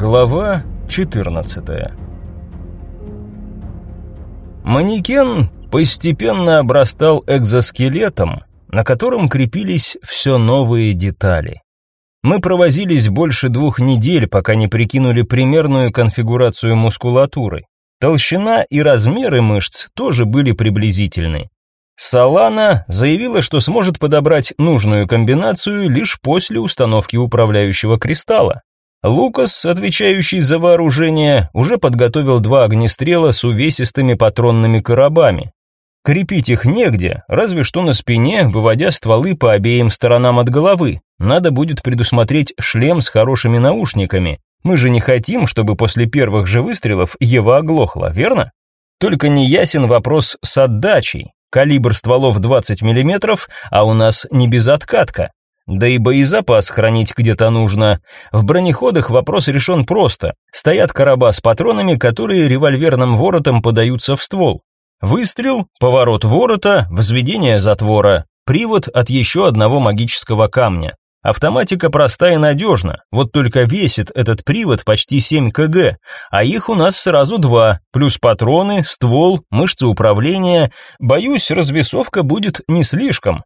Глава 14 Манекен постепенно обрастал экзоскелетом, на котором крепились все новые детали. Мы провозились больше двух недель, пока не прикинули примерную конфигурацию мускулатуры. Толщина и размеры мышц тоже были приблизительны. Салана заявила, что сможет подобрать нужную комбинацию лишь после установки управляющего кристалла. Лукас, отвечающий за вооружение, уже подготовил два огнестрела с увесистыми патронными коробами. Крепить их негде, разве что на спине, выводя стволы по обеим сторонам от головы. Надо будет предусмотреть шлем с хорошими наушниками. Мы же не хотим, чтобы после первых же выстрелов Ева оглохла, верно? Только не ясен вопрос с отдачей. Калибр стволов 20 мм, а у нас не безоткатка. Да и боезапас хранить где-то нужно. В бронеходах вопрос решен просто. Стоят короба с патронами, которые револьверным воротом подаются в ствол. Выстрел, поворот ворота, взведение затвора, привод от еще одного магического камня. Автоматика проста и надежна, вот только весит этот привод почти 7 кг, а их у нас сразу два, плюс патроны, ствол, мышцы управления. Боюсь, развесовка будет не слишком.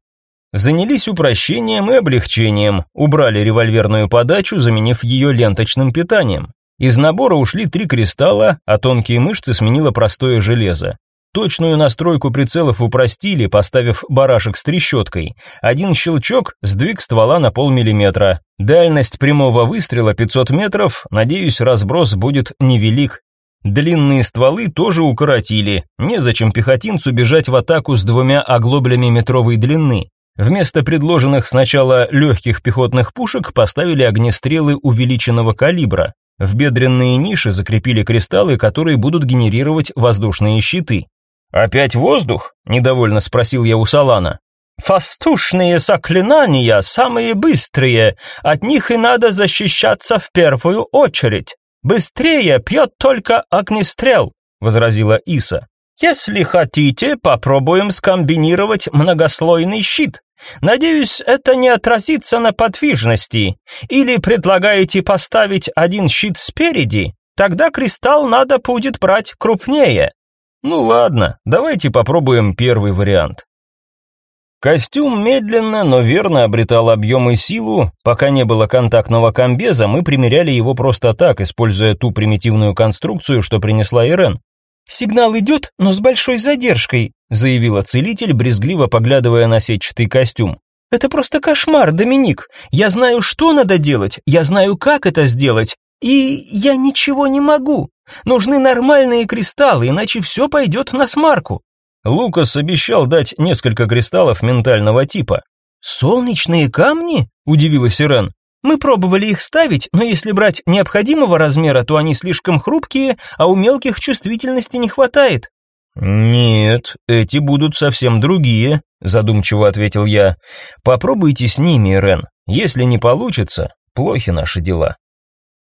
Занялись упрощением и облегчением, убрали револьверную подачу, заменив ее ленточным питанием. Из набора ушли три кристалла, а тонкие мышцы сменило простое железо. Точную настройку прицелов упростили, поставив барашек с трещоткой. Один щелчок, сдвиг ствола на полмиллиметра. Дальность прямого выстрела 500 метров, надеюсь, разброс будет невелик. Длинные стволы тоже укоротили, незачем пехотинцу бежать в атаку с двумя оглоблями метровой длины. Вместо предложенных сначала легких пехотных пушек поставили огнестрелы увеличенного калибра. В бедренные ниши закрепили кристаллы, которые будут генерировать воздушные щиты. «Опять воздух?» – недовольно спросил я у Салана. «Воздушные заклинания самые быстрые, от них и надо защищаться в первую очередь. Быстрее пьет только огнестрел», – возразила Иса. Если хотите, попробуем скомбинировать многослойный щит. Надеюсь, это не отразится на подвижности. Или предлагаете поставить один щит спереди? Тогда кристалл надо будет брать крупнее. Ну ладно, давайте попробуем первый вариант. Костюм медленно, но верно обретал объем и силу. Пока не было контактного комбеза, мы примеряли его просто так, используя ту примитивную конструкцию, что принесла Ирен. «Сигнал идет, но с большой задержкой», заявила целитель, брезгливо поглядывая на сетчатый костюм. «Это просто кошмар, Доминик. Я знаю, что надо делать, я знаю, как это сделать, и я ничего не могу. Нужны нормальные кристаллы, иначе все пойдет на смарку». Лукас обещал дать несколько кристаллов ментального типа. «Солнечные камни?» – удивилась Ирен. Мы пробовали их ставить, но если брать необходимого размера, то они слишком хрупкие, а у мелких чувствительности не хватает. Нет, эти будут совсем другие, задумчиво ответил я. Попробуйте с ними, Рен. Если не получится, плохи наши дела.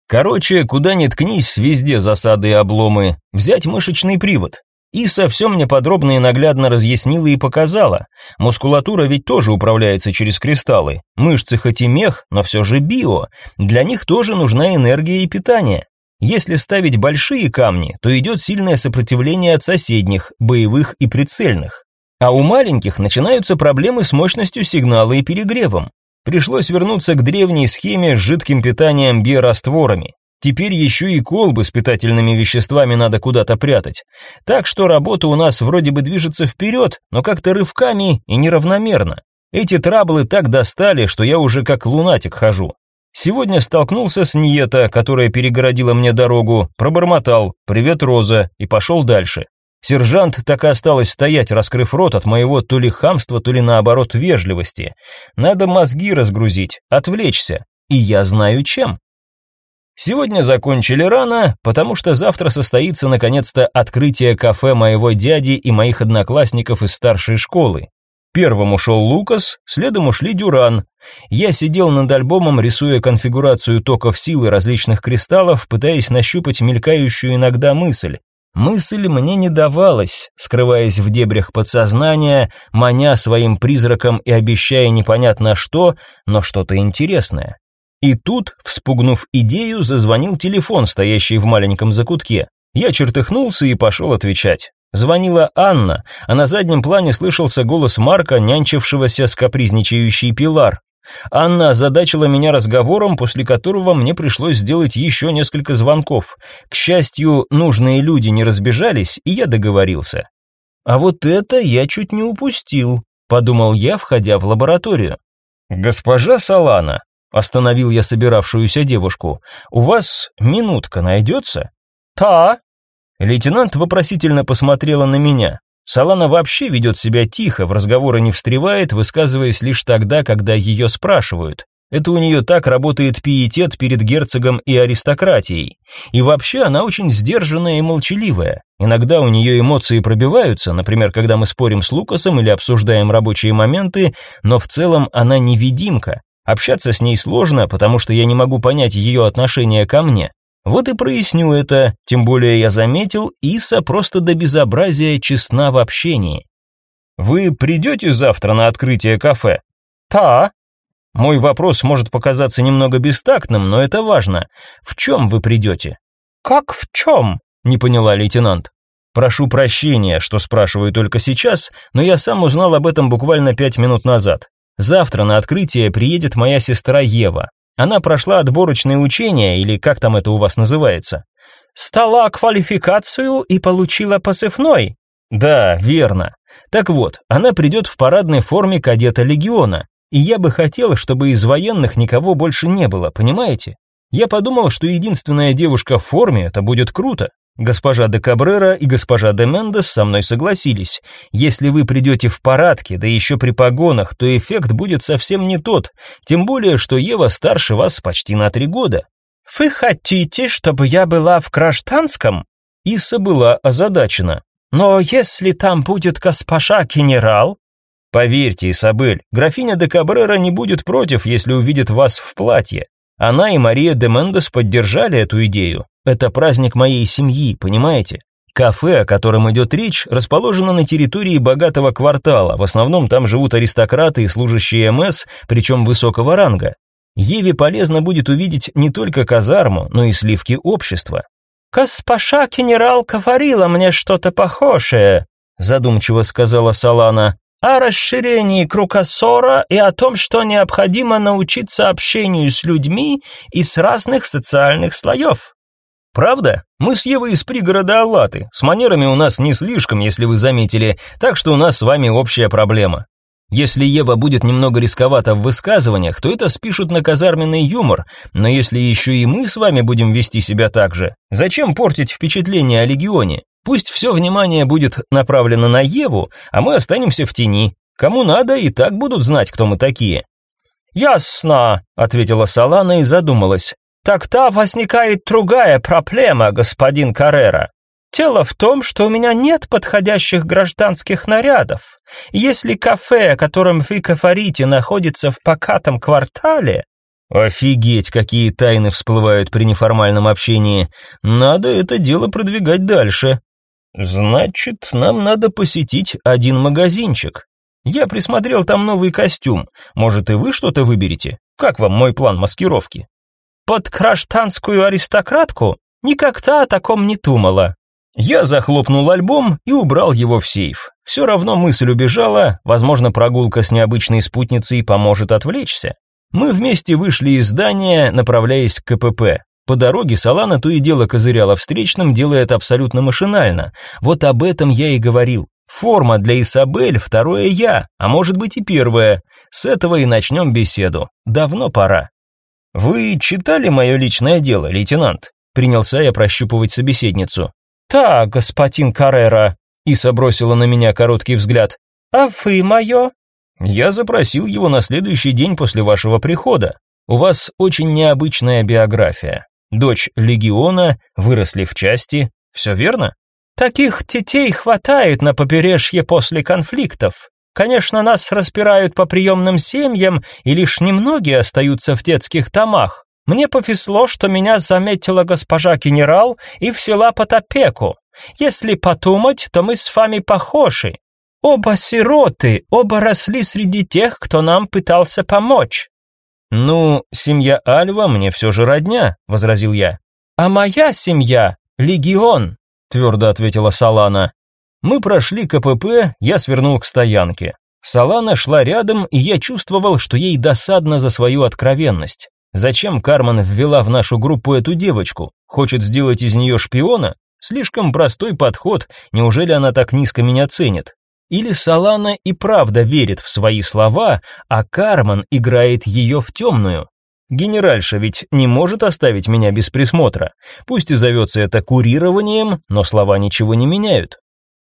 Короче, куда ни ткнись, везде засады и обломы. Взять мышечный привод. Иса все мне подробно и наглядно разъяснила и показала. Мускулатура ведь тоже управляется через кристаллы. Мышцы хоть и мех, но все же био. Для них тоже нужна энергия и питание. Если ставить большие камни, то идет сильное сопротивление от соседних, боевых и прицельных. А у маленьких начинаются проблемы с мощностью сигнала и перегревом. Пришлось вернуться к древней схеме с жидким питанием биорастворами. Теперь еще и колбы с питательными веществами надо куда-то прятать. Так что работа у нас вроде бы движется вперед, но как-то рывками и неравномерно. Эти траблы так достали, что я уже как лунатик хожу. Сегодня столкнулся с Ниета, которая перегородила мне дорогу, пробормотал «Привет, Роза» и пошел дальше. Сержант так и осталась стоять, раскрыв рот от моего то ли хамства, то ли наоборот вежливости. Надо мозги разгрузить, отвлечься. И я знаю чем. Сегодня закончили рано, потому что завтра состоится наконец-то открытие кафе моего дяди и моих одноклассников из старшей школы. Первым ушел Лукас, следом ушли Дюран. Я сидел над альбомом, рисуя конфигурацию токов силы различных кристаллов, пытаясь нащупать мелькающую иногда мысль. Мысль мне не давалась, скрываясь в дебрях подсознания, маня своим призраком и обещая непонятно что, но что-то интересное. И тут, вспугнув идею, зазвонил телефон, стоящий в маленьком закутке. Я чертыхнулся и пошел отвечать. Звонила Анна, а на заднем плане слышался голос Марка, нянчившегося с капризничающей Пилар. Анна озадачила меня разговором, после которого мне пришлось сделать еще несколько звонков. К счастью, нужные люди не разбежались, и я договорился. А вот это я чуть не упустил, подумал я, входя в лабораторию. Госпожа Салана, остановил я собиравшуюся девушку. У вас минутка найдется?» «Та», Лейтенант вопросительно посмотрела на меня. Салана вообще ведет себя тихо, в разговоры не встревает, высказываясь лишь тогда, когда ее спрашивают. Это у нее так работает пиетет перед герцогом и аристократией. И вообще она очень сдержанная и молчаливая. Иногда у нее эмоции пробиваются, например, когда мы спорим с Лукасом или обсуждаем рабочие моменты, но в целом она невидимка. Общаться с ней сложно, потому что я не могу понять ее отношение ко мне. Вот и проясню это, тем более я заметил, Иса просто до безобразия честна в общении. Вы придете завтра на открытие кафе? Та. Мой вопрос может показаться немного бестактным, но это важно. В чем вы придете? Как в чем? Не поняла лейтенант. Прошу прощения, что спрашиваю только сейчас, но я сам узнал об этом буквально пять минут назад. Завтра на открытие приедет моя сестра Ева. Она прошла отборочные учения, или как там это у вас называется? Стала квалификацию и получила посыпной. Да, верно. Так вот, она придет в парадной форме кадета легиона, и я бы хотел, чтобы из военных никого больше не было, понимаете? Я подумал, что единственная девушка в форме это будет круто. Госпожа де Кабрера и госпожа де Мендес со мной согласились. Если вы придете в парадке, да еще при погонах, то эффект будет совсем не тот, тем более, что Ева старше вас почти на три года. Вы хотите, чтобы я была в гражданском? Иса была озадачена. Но если там будет госпожа генерал? Поверьте, Исабель, графиня де Кабрера не будет против, если увидит вас в платье. Она и Мария де Мендес поддержали эту идею. Это праздник моей семьи, понимаете? Кафе, о котором идет речь, расположено на территории богатого квартала. В основном там живут аристократы и служащие МС, причем высокого ранга. Еве полезно будет увидеть не только казарму, но и сливки общества. «Госпожа генерал говорила мне что-то похожее», задумчиво сказала Салана, «о расширении кругосора и о том, что необходимо научиться общению с людьми из разных социальных слоев». Правда? Мы с Евой из пригорода Аллаты. С манерами у нас не слишком, если вы заметили, так что у нас с вами общая проблема. Если Ева будет немного рисковата в высказываниях, то это спишут на казарменный юмор, но если еще и мы с вами будем вести себя так же, зачем портить впечатление о легионе? Пусть все внимание будет направлено на Еву, а мы останемся в тени. Кому надо, и так будут знать, кто мы такие. «Ясно», — ответила Салана и задумалась. Тогда возникает другая проблема, господин Каррера. Дело в том, что у меня нет подходящих гражданских нарядов. Если кафе, о котором вы говорите, находится в покатом квартале... Офигеть, какие тайны всплывают при неформальном общении. Надо это дело продвигать дальше. Значит, нам надо посетить один магазинчик. Я присмотрел там новый костюм. Может, и вы что-то выберете? Как вам мой план маскировки? Под гражданскую аристократку? Никогда о таком не думала. Я захлопнул альбом и убрал его в сейф. Все равно мысль убежала, возможно, прогулка с необычной спутницей поможет отвлечься. Мы вместе вышли из здания, направляясь к КПП. По дороге Салана то и дело козыряла встречным, делая это абсолютно машинально. Вот об этом я и говорил. Форма для Исабель второе я, а может быть и первое. С этого и начнем беседу. Давно пора. «Вы читали мое личное дело, лейтенант?» Принялся я прощупывать собеседницу. «Да, господин Каррера», — Иса бросила на меня короткий взгляд. «А вы мое?» «Я запросил его на следующий день после вашего прихода. У вас очень необычная биография. Дочь легиона, выросли в части, все верно?» «Таких детей хватает на побережье после конфликтов. Конечно, нас распирают по приемным семьям, и лишь немногие остаются в детских домах. Мне повезло, что меня заметила госпожа генерал и взяла под опеку. Если подумать, то мы с вами похожи. Оба сироты, оба росли среди тех, кто нам пытался помочь. Ну, семья Альва мне все же родня, возразил я. А моя семья легион, твердо ответила Салана. Мы прошли КПП, я свернул к стоянке. Салана шла рядом, и я чувствовал, что ей досадно за свою откровенность. Зачем Карман ввела в нашу группу эту девочку? Хочет сделать из нее шпиона? Слишком простой подход, неужели она так низко меня ценит? Или Салана и правда верит в свои слова, а Карман играет ее в темную? Генеральша ведь не может оставить меня без присмотра. Пусть и зовется это курированием, но слова ничего не меняют.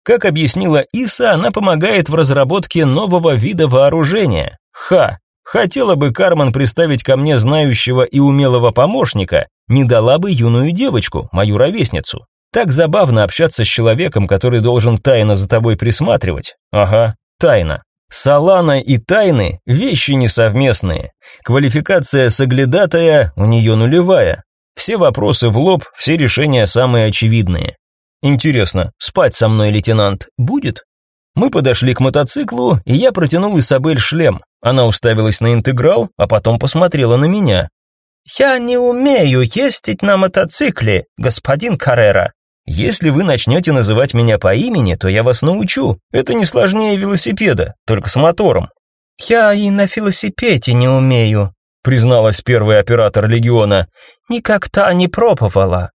Как объяснила Иса, она помогает в разработке нового вида вооружения. Ха! Хотела бы Карман приставить ко мне знающего и умелого помощника, не дала бы юную девочку, мою ровесницу. Так забавно общаться с человеком, который должен тайно за тобой присматривать. Ага, тайна. Салана и тайны – вещи несовместные. Квалификация соглядатая у нее нулевая. Все вопросы в лоб, все решения самые очевидные. Интересно, спать со мной лейтенант будет? Мы подошли к мотоциклу, и я протянул Исабель шлем. Она уставилась на интеграл, а потом посмотрела на меня. «Я не умею ездить на мотоцикле, господин Каррера». «Если вы начнете называть меня по имени, то я вас научу. Это не сложнее велосипеда, только с мотором». «Я и на велосипеде не умею», призналась первый оператор легиона. «Никогда не пробовала».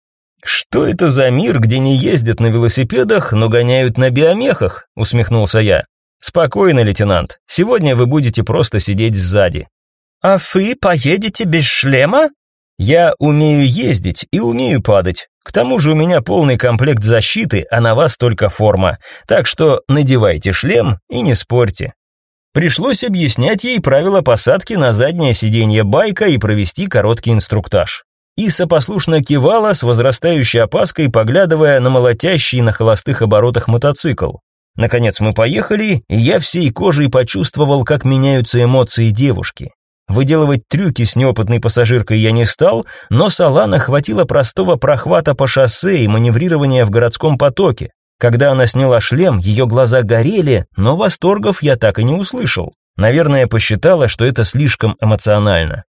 «Что это за мир, где не ездят на велосипедах, но гоняют на биомехах?» – усмехнулся я. «Спокойно, лейтенант. Сегодня вы будете просто сидеть сзади». «А вы поедете без шлема?» «Я умею ездить и умею падать. К тому же у меня полный комплект защиты, а на вас только форма. Так что надевайте шлем и не спорьте». Пришлось объяснять ей правила посадки на заднее сиденье байка и провести короткий инструктаж. Иса послушно кивала с возрастающей опаской, поглядывая на молотящий на холостых оборотах мотоцикл. Наконец мы поехали, и я всей кожей почувствовал, как меняются эмоции девушки. Выделывать трюки с неопытной пассажиркой я не стал, но Салана хватило простого прохвата по шоссе и маневрирования в городском потоке. Когда она сняла шлем, ее глаза горели, но восторгов я так и не услышал. Наверное, посчитала, что это слишком эмоционально.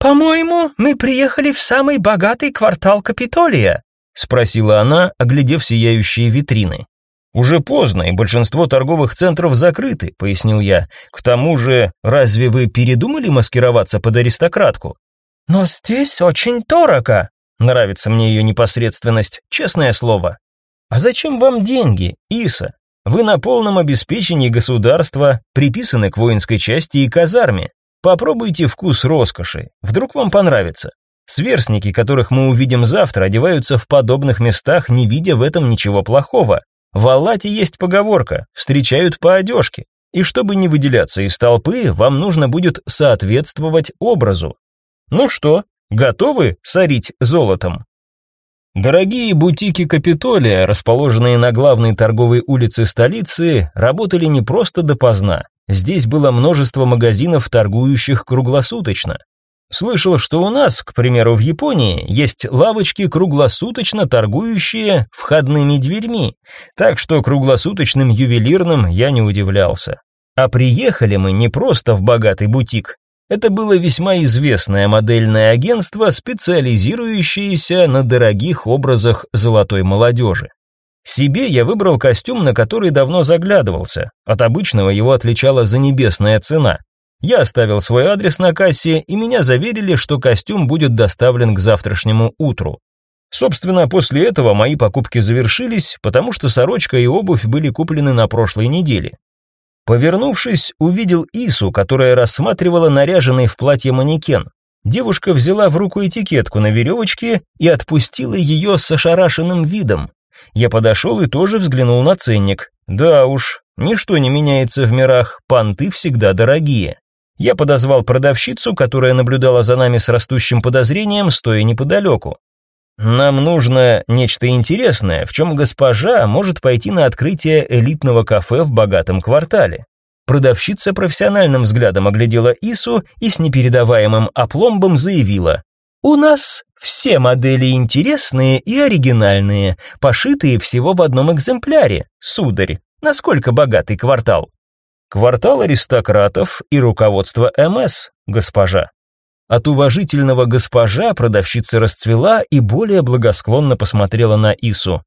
«По-моему, мы приехали в самый богатый квартал Капитолия», спросила она, оглядев сияющие витрины. «Уже поздно, и большинство торговых центров закрыты», — пояснил я. «К тому же, разве вы передумали маскироваться под аристократку?» «Но здесь очень дорого», — нравится мне ее непосредственность, честное слово. «А зачем вам деньги, Иса? Вы на полном обеспечении государства, приписаны к воинской части и казарме. Попробуйте вкус роскоши, вдруг вам понравится. Сверстники, которых мы увидим завтра, одеваются в подобных местах, не видя в этом ничего плохого. В Аллате есть поговорка «встречают по одежке». И чтобы не выделяться из толпы, вам нужно будет соответствовать образу. Ну что, готовы сорить золотом? Дорогие бутики Капитолия, расположенные на главной торговой улице столицы, работали не просто допоздна. Здесь было множество магазинов, торгующих круглосуточно. Слышал, что у нас, к примеру, в Японии есть лавочки, круглосуточно торгующие входными дверьми, так что круглосуточным ювелирным я не удивлялся. А приехали мы не просто в богатый бутик. Это было весьма известное модельное агентство, специализирующееся на дорогих образах золотой молодежи. Себе я выбрал костюм, на который давно заглядывался. От обычного его отличала занебесная цена. Я оставил свой адрес на кассе, и меня заверили, что костюм будет доставлен к завтрашнему утру. Собственно, после этого мои покупки завершились, потому что сорочка и обувь были куплены на прошлой неделе. Повернувшись, увидел Ису, которая рассматривала наряженный в платье манекен. Девушка взяла в руку этикетку на веревочке и отпустила ее с ошарашенным видом. Я подошел и тоже взглянул на ценник. Да уж, ничто не меняется в мирах, понты всегда дорогие. Я подозвал продавщицу, которая наблюдала за нами с растущим подозрением, стоя неподалеку. Нам нужно нечто интересное, в чем госпожа может пойти на открытие элитного кафе в богатом квартале. Продавщица профессиональным взглядом оглядела Ису и с непередаваемым опломбом заявила: у нас все модели интересные и оригинальные, пошитые всего в одном экземпляре. Сударь, насколько богатый квартал? Квартал аристократов и руководство МС, госпожа. От уважительного госпожа продавщица расцвела и более благосклонно посмотрела на Ису.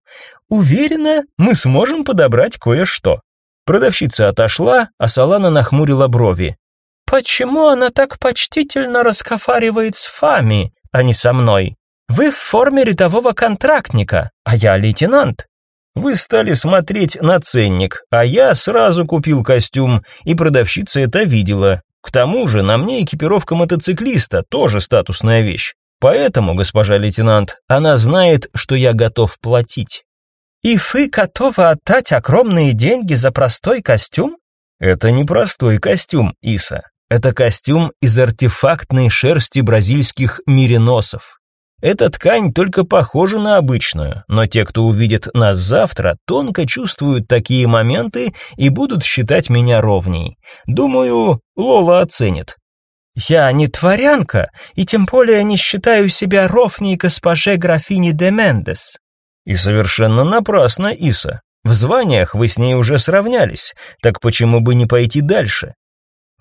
«Уверена, мы сможем подобрать кое-что». Продавщица отошла, а Салана нахмурила брови. «Почему она так почтительно раскофаривает с Фами, а не со мной? Вы в форме рядового контрактника, а я лейтенант». Вы стали смотреть на ценник, а я сразу купил костюм, и продавщица это видела. К тому же на мне экипировка мотоциклиста, тоже статусная вещь. Поэтому, госпожа лейтенант, она знает, что я готов платить. И вы готовы отдать огромные деньги за простой костюм? Это не простой костюм, Иса. Это костюм из артефактной шерсти бразильских мериносов. Эта ткань только похожа на обычную, но те, кто увидит нас завтра, тонко чувствуют такие моменты и будут считать меня ровней. Думаю, Лола оценит. Я не творянка, и тем более не считаю себя ровней госпоже графини де Мендес. И совершенно напрасно, Иса. В званиях вы с ней уже сравнялись, так почему бы не пойти дальше?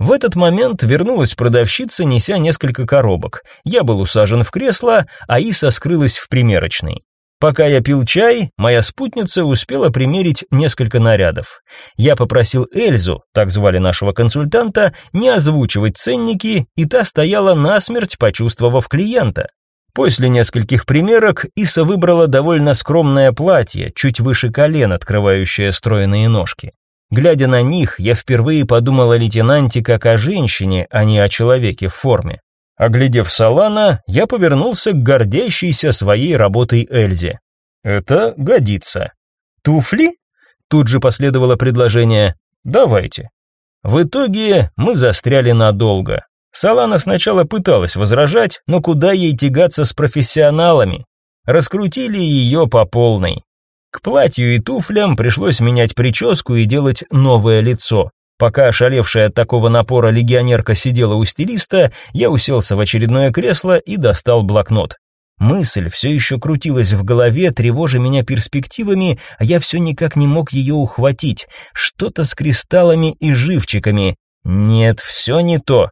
В этот момент вернулась продавщица, неся несколько коробок. Я был усажен в кресло, а Иса скрылась в примерочной. Пока я пил чай, моя спутница успела примерить несколько нарядов. Я попросил Эльзу, так звали нашего консультанта, не озвучивать ценники, и та стояла насмерть, почувствовав клиента. После нескольких примерок Иса выбрала довольно скромное платье, чуть выше колен, открывающее стройные ножки. Глядя на них, я впервые подумал о лейтенанте как о женщине, а не о человеке в форме. Оглядев Салана, я повернулся к гордящейся своей работой Эльзе. Это годится. Туфли? Тут же последовало предложение. Давайте. В итоге мы застряли надолго. Салана сначала пыталась возражать, но куда ей тягаться с профессионалами? Раскрутили ее по полной. К платью и туфлям пришлось менять прическу и делать новое лицо. Пока ошалевшая от такого напора легионерка сидела у стилиста, я уселся в очередное кресло и достал блокнот. Мысль все еще крутилась в голове, тревожа меня перспективами, а я все никак не мог ее ухватить. Что-то с кристаллами и живчиками. Нет, все не то.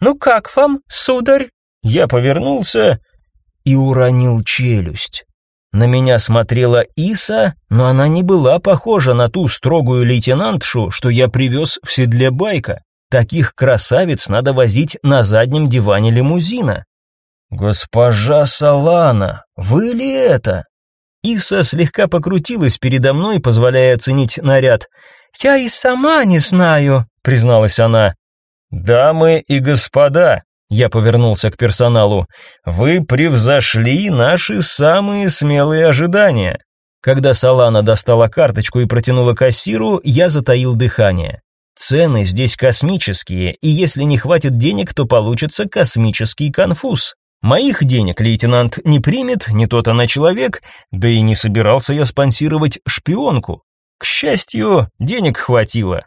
«Ну как вам, сударь?» Я повернулся и уронил челюсть. На меня смотрела Иса, но она не была похожа на ту строгую лейтенантшу, что я привез в седле байка. Таких красавиц надо возить на заднем диване лимузина. Госпожа Салана, вы ли это? Иса слегка покрутилась передо мной, позволяя оценить наряд. Я и сама не знаю, призналась она. Дамы и господа, я повернулся к персоналу. Вы превзошли наши самые смелые ожидания. Когда Салана достала карточку и протянула кассиру, я затаил дыхание. Цены здесь космические, и если не хватит денег, то получится космический конфуз. Моих денег лейтенант не примет, не тот она человек, да и не собирался я спонсировать шпионку. К счастью, денег хватило.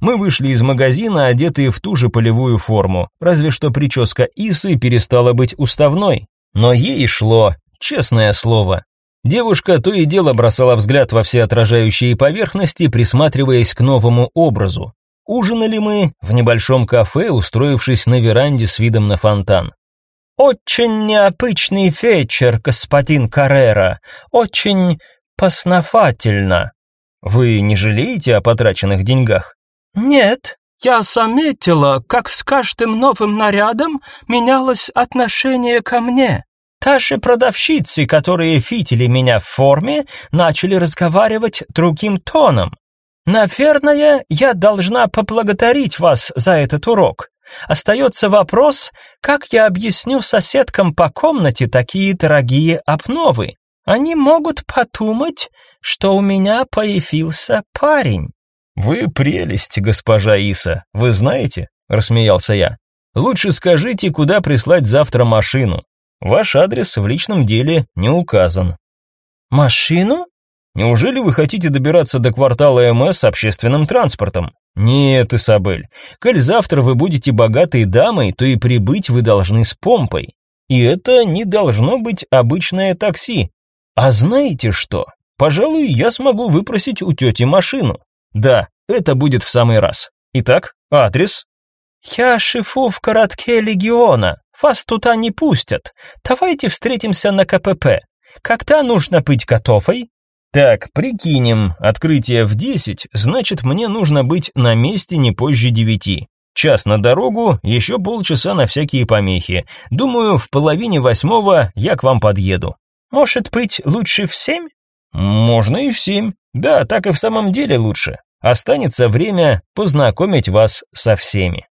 Мы вышли из магазина, одетые в ту же полевую форму, разве что прическа Исы перестала быть уставной. Но ей шло, честное слово. Девушка то и дело бросала взгляд во все отражающие поверхности, присматриваясь к новому образу. Ужинали мы в небольшом кафе, устроившись на веранде с видом на фонтан. «Очень необычный вечер, господин Каррера, очень поснофательно». «Вы не жалеете о потраченных деньгах?» «Нет, я заметила, как с каждым новым нарядом менялось отношение ко мне. Даже продавщицы, которые фитили меня в форме, начали разговаривать другим тоном. Наверное, я должна поблагодарить вас за этот урок. Остается вопрос, как я объясню соседкам по комнате такие дорогие обновы. Они могут подумать, что у меня появился парень. Вы прелесть, госпожа Иса. Вы знаете? рассмеялся я. Лучше скажите, куда прислать завтра машину. Ваш адрес в личном деле не указан. Машину? Неужели вы хотите добираться до квартала МС общественным транспортом? Нет, Исабель. Коль завтра вы будете богатой дамой, то и прибыть вы должны с помпой. И это не должно быть обычное такси. А знаете что? Пожалуй, я смогу выпросить у тети машину. Да, это будет в самый раз. Итак, адрес? Я шифу в городке Легиона, Вас туда не пустят. Давайте встретимся на КПП. Когда нужно быть готовой?» Так, прикинем, открытие в 10, значит, мне нужно быть на месте не позже девяти. Час на дорогу, еще полчаса на всякие помехи. Думаю, в половине восьмого я к вам подъеду. Может быть, лучше в семь? Можно и в семь. Да, так и в самом деле лучше. Останется время познакомить вас со всеми.